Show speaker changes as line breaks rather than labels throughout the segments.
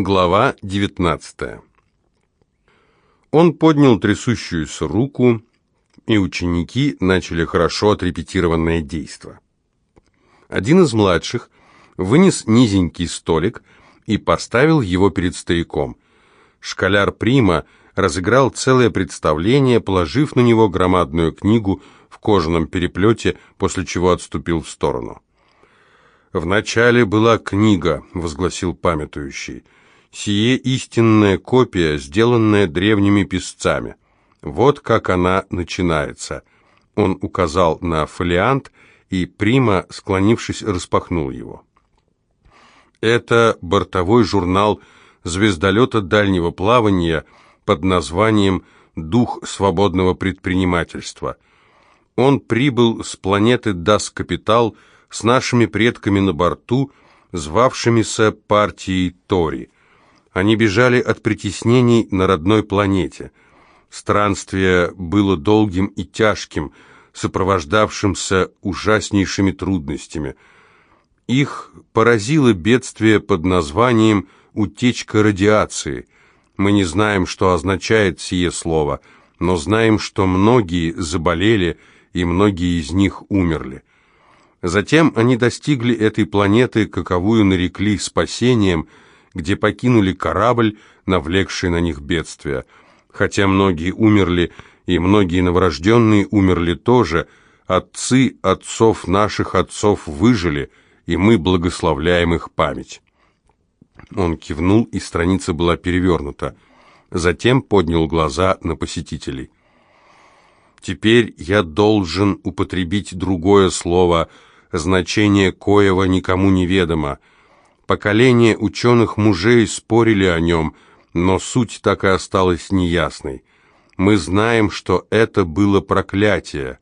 Глава 19 Он поднял трясущуюся руку, и ученики начали хорошо отрепетированное действо. Один из младших вынес низенький столик и поставил его перед стариком. Школяр Прима разыграл целое представление, положив на него громадную книгу в кожаном переплете, после чего отступил в сторону. «Вначале была книга», — возгласил памятующий, — Сие истинная копия, сделанная древними писцами. Вот как она начинается. Он указал на фолиант, и Прима, склонившись, распахнул его. Это бортовой журнал звездолета дальнего плавания под названием «Дух свободного предпринимательства». Он прибыл с планеты Дас Капитал с нашими предками на борту, звавшимися партией Тори – они бежали от притеснений на родной планете. Странствие было долгим и тяжким, сопровождавшимся ужаснейшими трудностями. Их поразило бедствие под названием «утечка радиации». Мы не знаем, что означает сие слово, но знаем, что многие заболели, и многие из них умерли. Затем они достигли этой планеты, каковую нарекли спасением – где покинули корабль, навлекший на них бедствия. Хотя многие умерли, и многие новорожденные умерли тоже, отцы отцов наших отцов выжили, и мы благословляем их память». Он кивнул, и страница была перевернута. Затем поднял глаза на посетителей. «Теперь я должен употребить другое слово, значение коего никому неведомо. Поколения ученых-мужей спорили о нем, но суть так и осталась неясной. Мы знаем, что это было проклятие.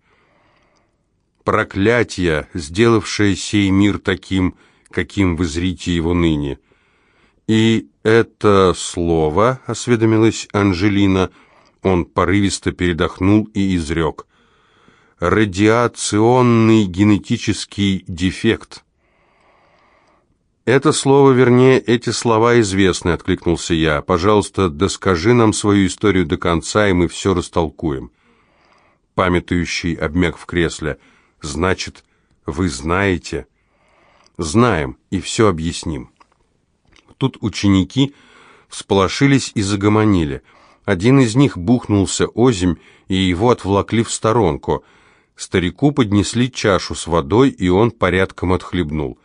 Проклятие, сделавшее сей мир таким, каким вы зрите его ныне. И это слово, осведомилась Анжелина, он порывисто передохнул и изрек. Радиационный генетический дефект. «Это слово, вернее, эти слова известны», — откликнулся я. «Пожалуйста, доскажи нам свою историю до конца, и мы все растолкуем». Памятующий обмяк в кресле. «Значит, вы знаете?» «Знаем, и все объясним». Тут ученики всполошились и загомонили. Один из них бухнулся озимь, и его отвлакли в сторонку. Старику поднесли чашу с водой, и он порядком отхлебнул.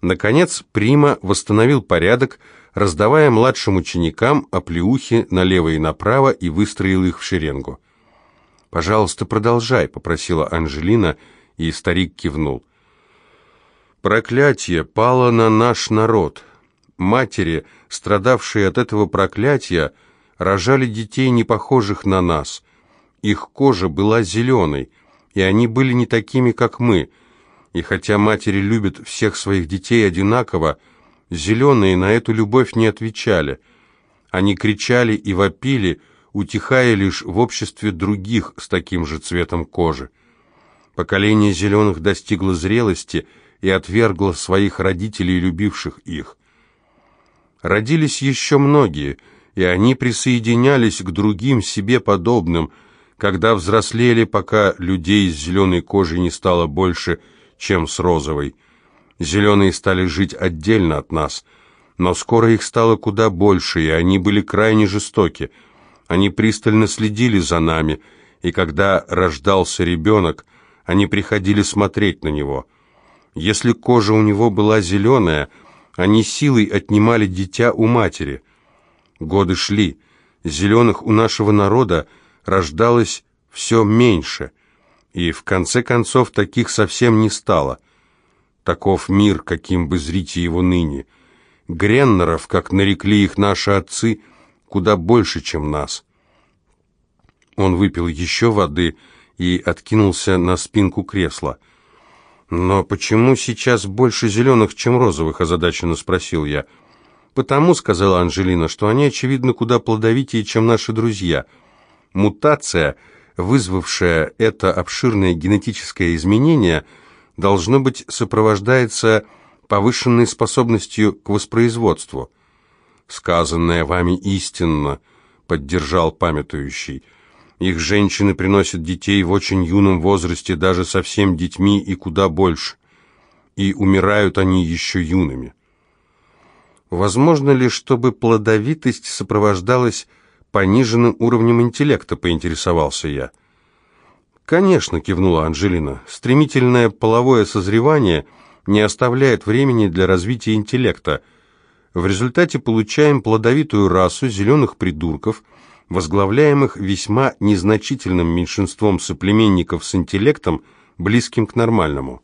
Наконец, Прима восстановил порядок, раздавая младшим ученикам оплеухи налево и направо и выстроил их в шеренгу. «Пожалуйста, продолжай», — попросила Анжелина, и старик кивнул. «Проклятие пало на наш народ. Матери, страдавшие от этого проклятия, рожали детей, не похожих на нас. Их кожа была зеленой, и они были не такими, как мы — и хотя матери любят всех своих детей одинаково, зеленые на эту любовь не отвечали. Они кричали и вопили, утихая лишь в обществе других с таким же цветом кожи. Поколение зеленых достигло зрелости и отвергло своих родителей, любивших их. Родились еще многие, и они присоединялись к другим себе подобным, когда взрослели, пока людей с зеленой кожей не стало больше – чем с розовой. Зеленые стали жить отдельно от нас, но скоро их стало куда больше, и они были крайне жестоки. Они пристально следили за нами, и когда рождался ребенок, они приходили смотреть на него. Если кожа у него была зеленая, они силой отнимали дитя у матери. Годы шли, зеленых у нашего народа рождалось все меньше – и в конце концов таких совсем не стало. Таков мир, каким бы зрите его ныне. Греннеров, как нарекли их наши отцы, куда больше, чем нас. Он выпил еще воды и откинулся на спинку кресла. «Но почему сейчас больше зеленых, чем розовых?» – озадаченно спросил я. «Потому», – сказала Анжелина, – «что они, очевидно, куда плодовитее, чем наши друзья. Мутация – вызвавшее это обширное генетическое изменение, должно быть сопровождается повышенной способностью к воспроизводству. «Сказанное вами истинно», — поддержал памятующий. «Их женщины приносят детей в очень юном возрасте, даже совсем детьми и куда больше. И умирают они еще юными». «Возможно ли, чтобы плодовитость сопровождалась пониженным уровнем интеллекта?» — поинтересовался я. «Конечно», — кивнула Анжелина, — «стремительное половое созревание не оставляет времени для развития интеллекта. В результате получаем плодовитую расу зеленых придурков, возглавляемых весьма незначительным меньшинством соплеменников с интеллектом, близким к нормальному».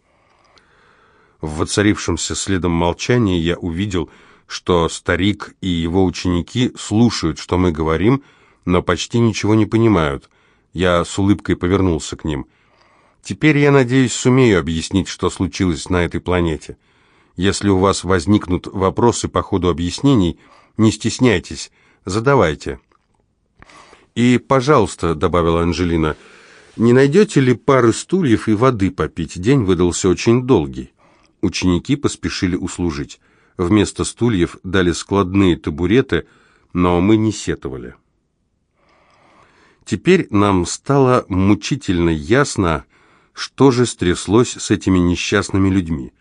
В воцарившемся следом молчании я увидел, что старик и его ученики слушают, что мы говорим, но почти ничего не понимают. Я с улыбкой повернулся к ним. Теперь, я надеюсь, сумею объяснить, что случилось на этой планете. Если у вас возникнут вопросы по ходу объяснений, не стесняйтесь, задавайте. «И, пожалуйста», — добавила Анжелина, — «не найдете ли пары стульев и воды попить? День выдался очень долгий». Ученики поспешили услужить. Вместо стульев дали складные табуреты, но мы не сетовали. Теперь нам стало мучительно ясно, что же стряслось с этими несчастными людьми.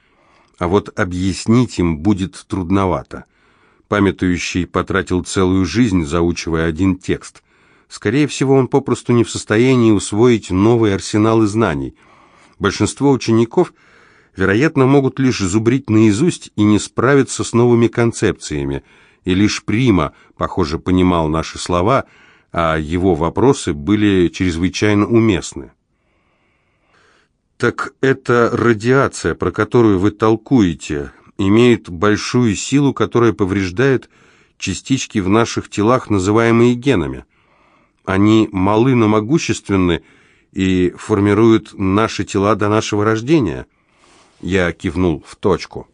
А вот объяснить им будет трудновато. Памятующий потратил целую жизнь, заучивая один текст. Скорее всего, он попросту не в состоянии усвоить новый арсенал знаний. Большинство учеников, вероятно, могут лишь зубрить наизусть и не справиться с новыми концепциями, и лишь Прима, похоже, понимал наши слова – а его вопросы были чрезвычайно уместны. «Так это радиация, про которую вы толкуете, имеет большую силу, которая повреждает частички в наших телах, называемые генами. Они малы, но могущественны и формируют наши тела до нашего рождения». Я кивнул в точку.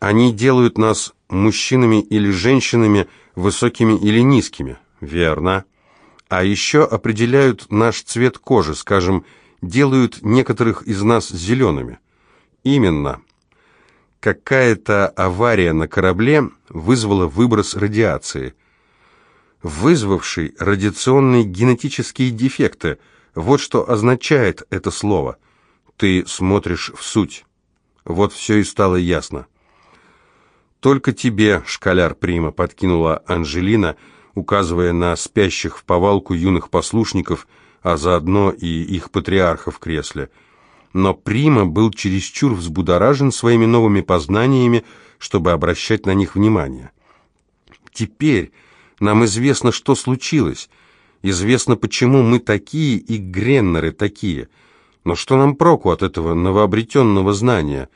«Они делают нас мужчинами или женщинами, высокими или низкими». Верно. А еще определяют наш цвет кожи, скажем, делают некоторых из нас зелеными. Именно. Какая-то авария на корабле вызвала выброс радиации. Вызвавший радиационные генетические дефекты. Вот что означает это слово. Ты смотришь в суть. Вот все и стало ясно. «Только тебе, школяр Прима», — подкинула Анжелина, — указывая на спящих в повалку юных послушников, а заодно и их патриарха в кресле. Но Прима был чересчур взбудоражен своими новыми познаниями, чтобы обращать на них внимание. Теперь нам известно, что случилось, известно, почему мы такие и Греннеры такие. Но что нам проку от этого новообретенного знания?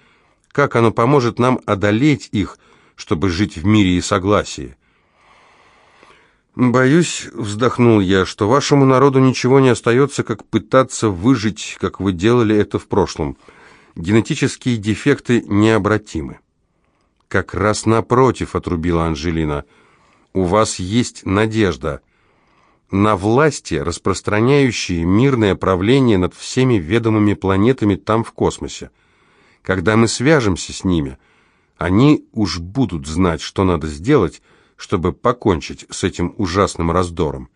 Как оно поможет нам одолеть их, чтобы жить в мире и согласии? «Боюсь, — вздохнул я, — что вашему народу ничего не остается, как пытаться выжить, как вы делали это в прошлом. Генетические дефекты необратимы». «Как раз напротив», — отрубила Анжелина, — «у вас есть надежда» на власти, распространяющие мирное правление над всеми ведомыми планетами там в космосе. Когда мы свяжемся с ними, они уж будут знать, что надо сделать, чтобы покончить с этим ужасным раздором.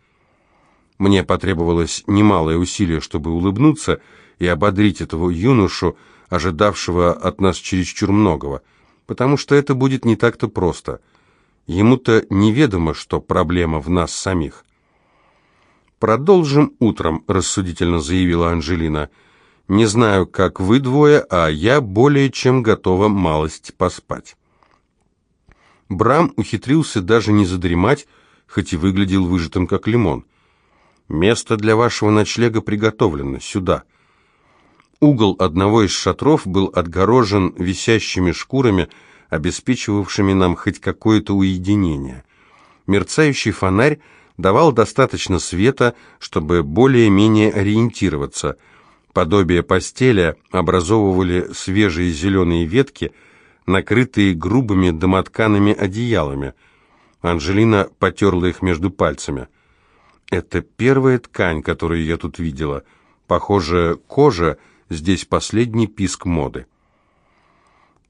Мне потребовалось немалое усилие, чтобы улыбнуться и ободрить этого юношу, ожидавшего от нас чересчур многого, потому что это будет не так-то просто. Ему-то неведомо, что проблема в нас самих. «Продолжим утром», — рассудительно заявила Анжелина. «Не знаю, как вы двое, а я более чем готова малость поспать». Брам ухитрился даже не задремать, хоть и выглядел выжатым как лимон. «Место для вашего ночлега приготовлено. Сюда». Угол одного из шатров был отгорожен висящими шкурами, обеспечивавшими нам хоть какое-то уединение. Мерцающий фонарь давал достаточно света, чтобы более-менее ориентироваться. Подобие постели образовывали свежие зеленые ветки – накрытые грубыми домоткаными одеялами. Анжелина потерла их между пальцами. «Это первая ткань, которую я тут видела. Похоже, кожа здесь последний писк моды».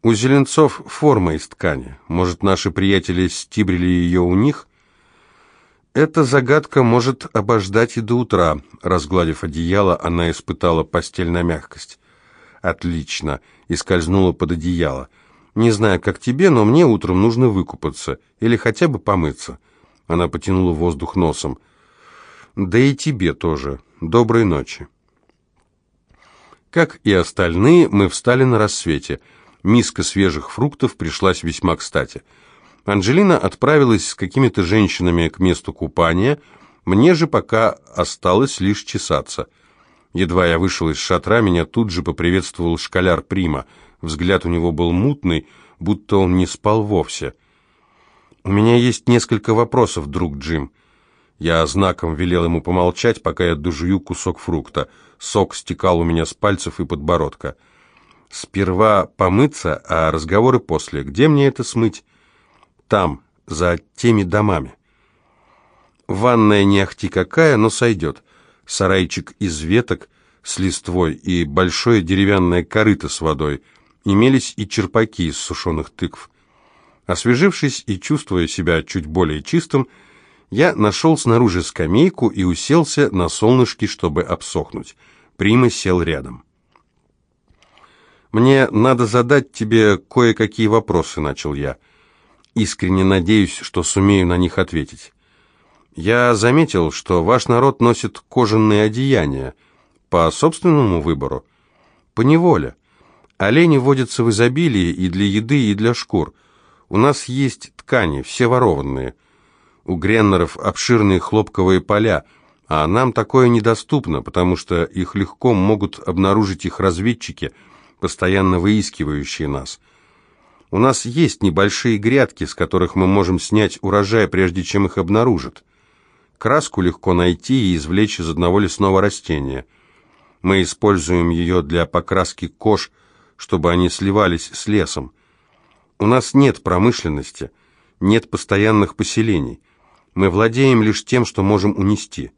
У Зеленцов форма из ткани. Может, наши приятели стибрили ее у них? Эта загадка может обождать и до утра. Разгладив одеяло, она испытала постель на мягкость. Отлично. И скользнула под одеяло. Не знаю, как тебе, но мне утром нужно выкупаться. Или хотя бы помыться. Она потянула воздух носом. Да и тебе тоже. Доброй ночи. Как и остальные, мы встали на рассвете. Миска свежих фруктов пришлась весьма кстати. Анжелина отправилась с какими-то женщинами к месту купания, мне же пока осталось лишь чесаться. Едва я вышел из шатра, меня тут же поприветствовал школяр Прима. Взгляд у него был мутный, будто он не спал вовсе. «У меня есть несколько вопросов, друг Джим». Я знаком велел ему помолчать, пока я дожую кусок фрукта. Сок стекал у меня с пальцев и подбородка. «Сперва помыться, а разговоры после. Где мне это смыть?» Там, за теми домами. Ванная не ахти какая, но сойдет. Сарайчик из веток с листвой и большое деревянное корыто с водой. Имелись и черпаки из сушеных тыкв. Освежившись и чувствуя себя чуть более чистым, я нашел снаружи скамейку и уселся на солнышке, чтобы обсохнуть. Прима сел рядом. «Мне надо задать тебе кое-какие вопросы», — начал я. Искренне надеюсь, что сумею на них ответить. Я заметил, что ваш народ носит кожаные одеяния по собственному выбору, по неволе. Олени водятся в изобилии и для еды, и для шкур. У нас есть ткани, все ворованные. У греннеров обширные хлопковые поля, а нам такое недоступно, потому что их легко могут обнаружить их разведчики, постоянно выискивающие нас. У нас есть небольшие грядки, с которых мы можем снять урожай, прежде чем их обнаружат. Краску легко найти и извлечь из одного лесного растения. Мы используем ее для покраски кож, чтобы они сливались с лесом. У нас нет промышленности, нет постоянных поселений. Мы владеем лишь тем, что можем унести.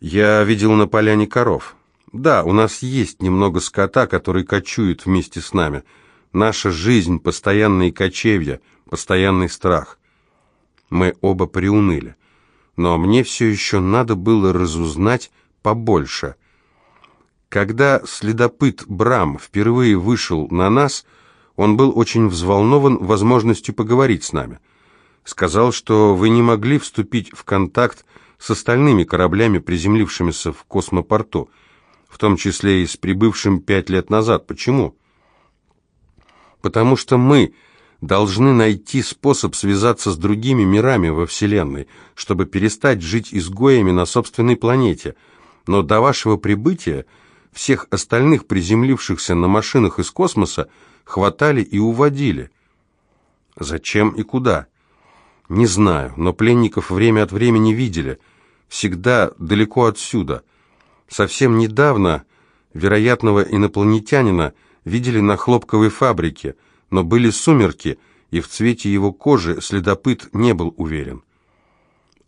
Я видел на поляне коров. Да, у нас есть немного скота, который кочует вместе с нами – Наша жизнь — постоянные кочевья, постоянный страх. Мы оба приуныли. Но мне все еще надо было разузнать побольше. Когда следопыт Брам впервые вышел на нас, он был очень взволнован возможностью поговорить с нами. Сказал, что вы не могли вступить в контакт с остальными кораблями, приземлившимися в космопорту, в том числе и с прибывшим пять лет назад. Почему? Потому что мы должны найти способ связаться с другими мирами во Вселенной, чтобы перестать жить изгоями на собственной планете. Но до вашего прибытия всех остальных приземлившихся на машинах из космоса хватали и уводили. Зачем и куда? Не знаю, но пленников время от времени видели. Всегда далеко отсюда. Совсем недавно вероятного инопланетянина – видели на хлопковой фабрике, но были сумерки, и в цвете его кожи следопыт не был уверен.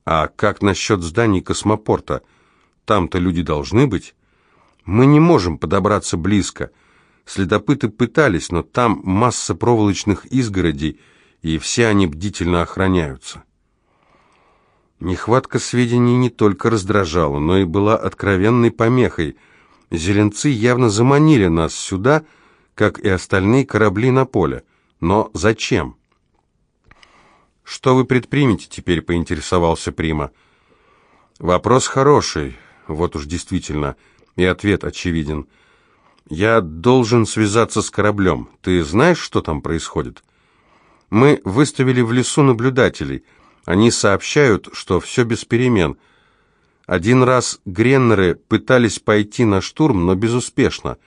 А как насчет зданий космопорта? Там-то люди должны быть. Мы не можем подобраться близко. Следопыты пытались, но там масса проволочных изгородей, и все они бдительно охраняются. Нехватка сведений не только раздражала, но и была откровенной помехой. Зеленцы явно заманили нас сюда, как и остальные корабли на поле. Но зачем? «Что вы предпримете теперь?» — поинтересовался Прима. «Вопрос хороший, вот уж действительно, и ответ очевиден. Я должен связаться с кораблем. Ты знаешь, что там происходит?» «Мы выставили в лесу наблюдателей. Они сообщают, что все без перемен. Один раз греннеры пытались пойти на штурм, но безуспешно».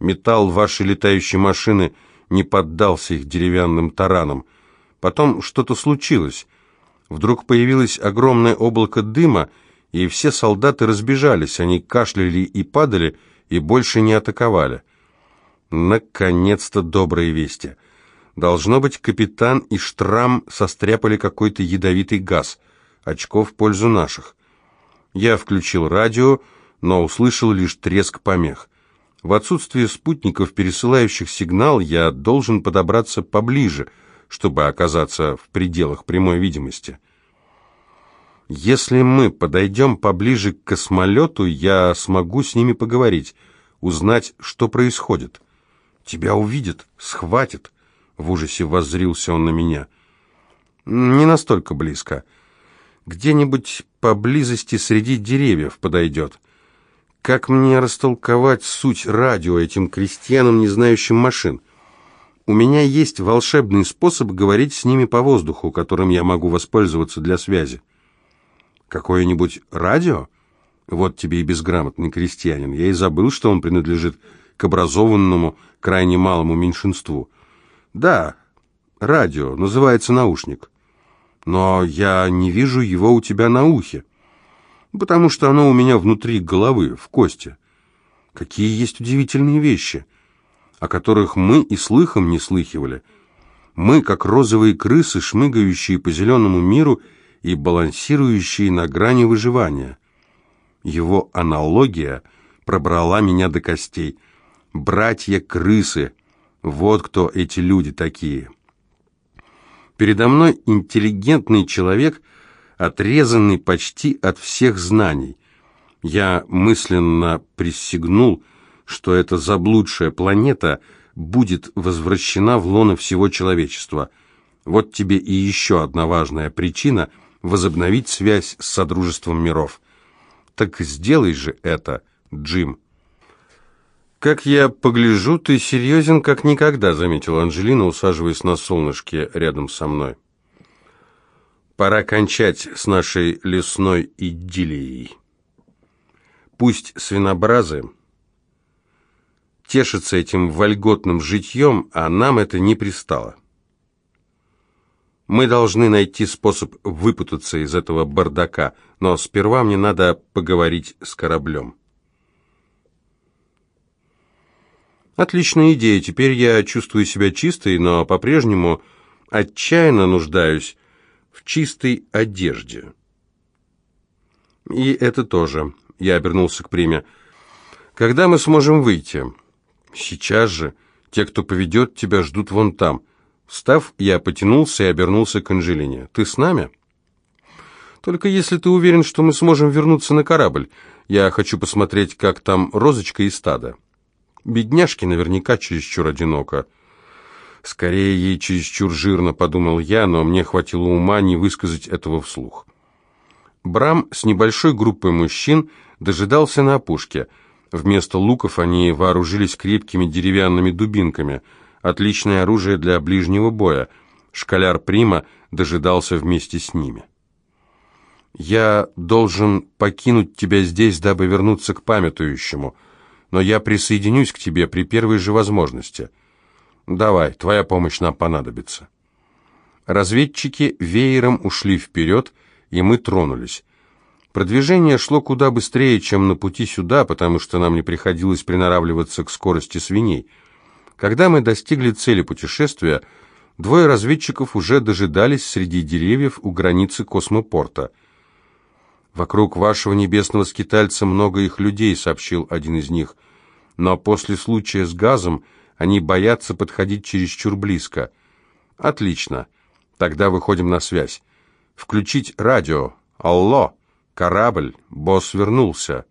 Металл вашей летающей машины не поддался их деревянным таранам. Потом что-то случилось. Вдруг появилось огромное облако дыма, и все солдаты разбежались. Они кашляли и падали, и больше не атаковали. Наконец-то добрые вести. Должно быть, капитан и Штрам состряпали какой-то ядовитый газ. Очко в пользу наших. Я включил радио, но услышал лишь треск помех. В отсутствие спутников, пересылающих сигнал, я должен подобраться поближе, чтобы оказаться в пределах прямой видимости. Если мы подойдем поближе к космолету, я смогу с ними поговорить, узнать, что происходит. Тебя увидят, схватят. В ужасе воззрился он на меня. Не настолько близко. Где-нибудь поблизости среди деревьев подойдет. Как мне растолковать суть радио этим крестьянам, не знающим машин? У меня есть волшебный способ говорить с ними по воздуху, которым я могу воспользоваться для связи. Какое-нибудь радио? Вот тебе и безграмотный крестьянин. Я и забыл, что он принадлежит к образованному, крайне малому меньшинству. Да, радио, называется наушник. Но я не вижу его у тебя на ухе потому что оно у меня внутри головы, в кости. Какие есть удивительные вещи, о которых мы и слыхом не слыхивали. Мы, как розовые крысы, шмыгающие по зеленому миру и балансирующие на грани выживания. Его аналогия пробрала меня до костей. Братья-крысы, вот кто эти люди такие. Передо мной интеллигентный человек – отрезанный почти от всех знаний. Я мысленно присягнул, что эта заблудшая планета будет возвращена в лоно всего человечества. Вот тебе и еще одна важная причина возобновить связь с Содружеством миров. Так сделай же это, Джим. «Как я погляжу, ты серьезен как никогда», — заметила Анжелина, усаживаясь на солнышке рядом со мной. Пора кончать с нашей лесной идиллией. Пусть свинобразы тешатся этим вольготным житьем, а нам это не пристало. Мы должны найти способ выпутаться из этого бардака, но сперва мне надо поговорить с кораблем. Отличная идея. Теперь я чувствую себя чистой, но по-прежнему отчаянно нуждаюсь в чистой одежде. И это тоже. Я обернулся к Приме. Когда мы сможем выйти? Сейчас же. Те, кто поведет тебя, ждут вон там. Встав, я потянулся и обернулся к Анжелине. Ты с нами? Только если ты уверен, что мы сможем вернуться на корабль. Я хочу посмотреть, как там Розочка и стадо. Бедняжки наверняка чересчур одиноко. Скорее, ей чересчур жирно, подумал я, но мне хватило ума не высказать этого вслух. Брам с небольшой группой мужчин дожидался на опушке. Вместо луков они вооружились крепкими деревянными дубинками, отличное оружие для ближнего боя. Школяр Прима дожидался вместе с ними. «Я должен покинуть тебя здесь, дабы вернуться к памятующему, но я присоединюсь к тебе при первой же возможности». «Давай, твоя помощь нам понадобится». Разведчики веером ушли вперед, и мы тронулись. Продвижение шло куда быстрее, чем на пути сюда, потому что нам не приходилось приноравливаться к скорости свиней. Когда мы достигли цели путешествия, двое разведчиков уже дожидались среди деревьев у границы космопорта. «Вокруг вашего небесного скитальца много их людей», — сообщил один из них. «Но после случая с газом они боятся подходить чересчур близко. Отлично. Тогда выходим на связь. Включить радио. Алло. Корабль. Босс вернулся.